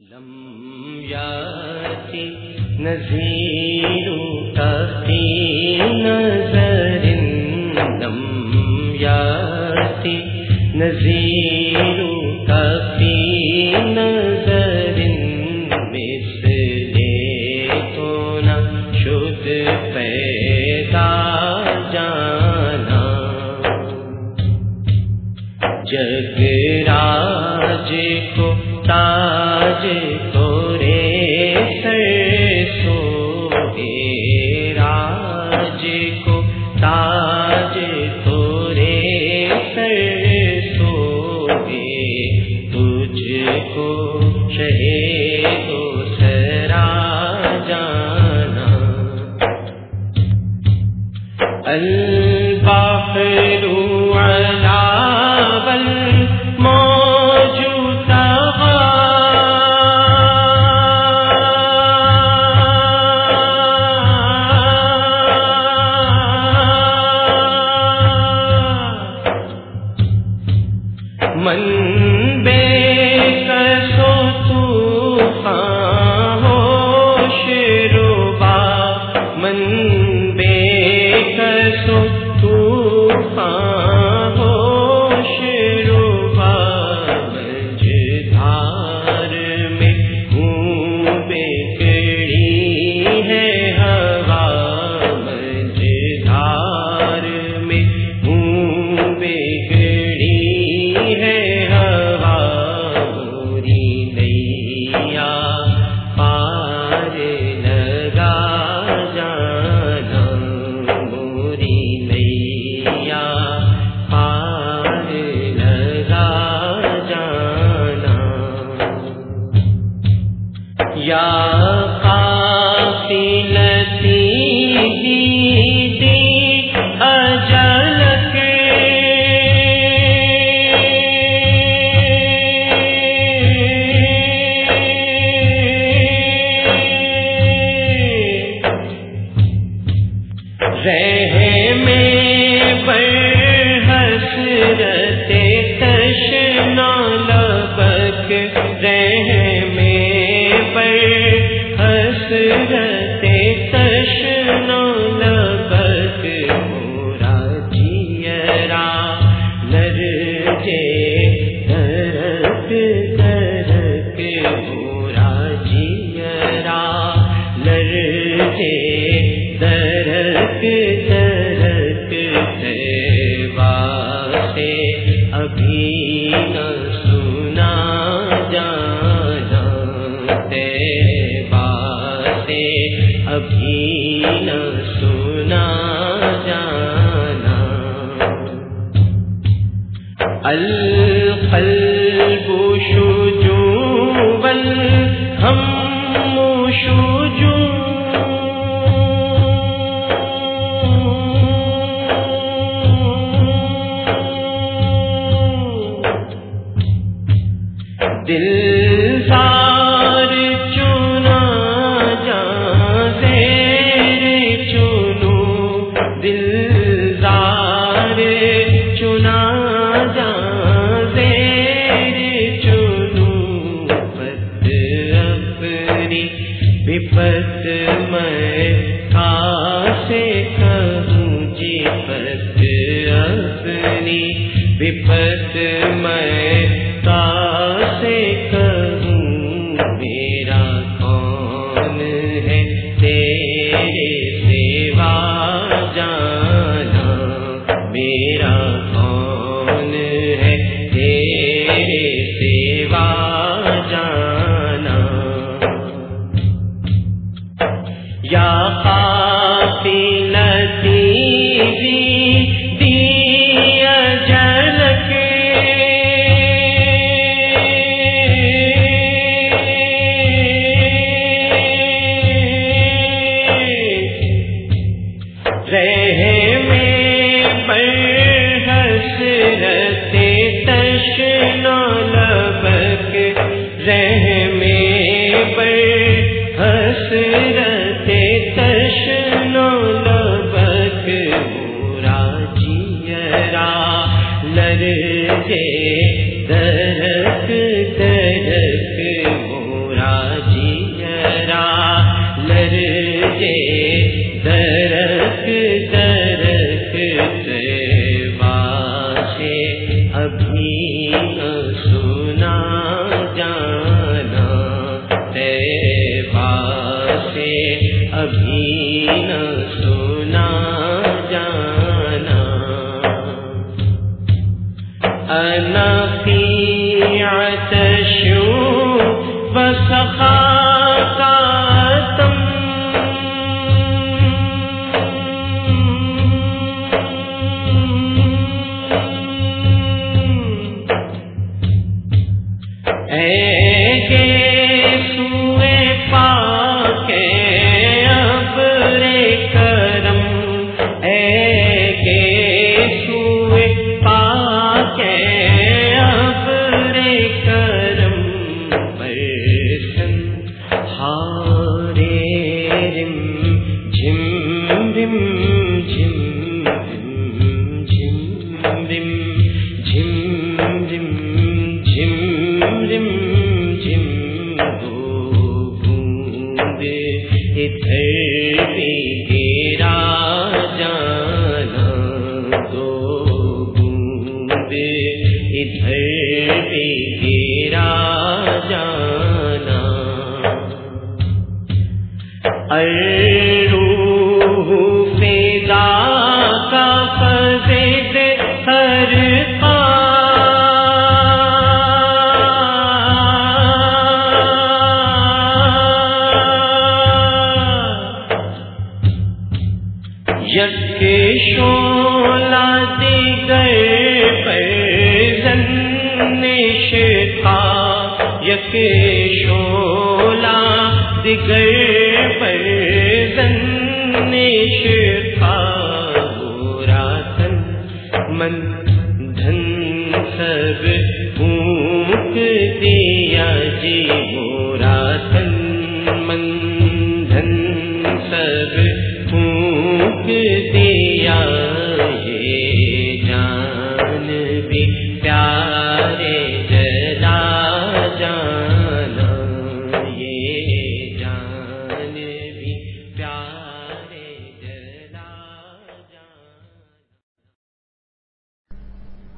لم نظیر نظر یاتی نظیر نظر مثل تو نہ شد پیدا جانا۔ جگ راج کو تاج کو رے سر سو راج کو تاج کو رے سر سو تجھ کو شہر بے یا جے درک درک مورا جیرا لر جے سے ابھی نہ القلب اپنی بپت میں کاسے کہوں میرا کون ہے تیرے سیوا جانا؟ میرا کون ہے تیرے سیوا جانا؟ یا قافلتی دی ابھی سنا جانا ابھی نہ سو جم جم جم جم جم جم روح پیدا کا فضل ہر یک شولا دیگر پر نشتا یک شولا دیگر نشتا گورا تن من دھن سب پھونک دیا جی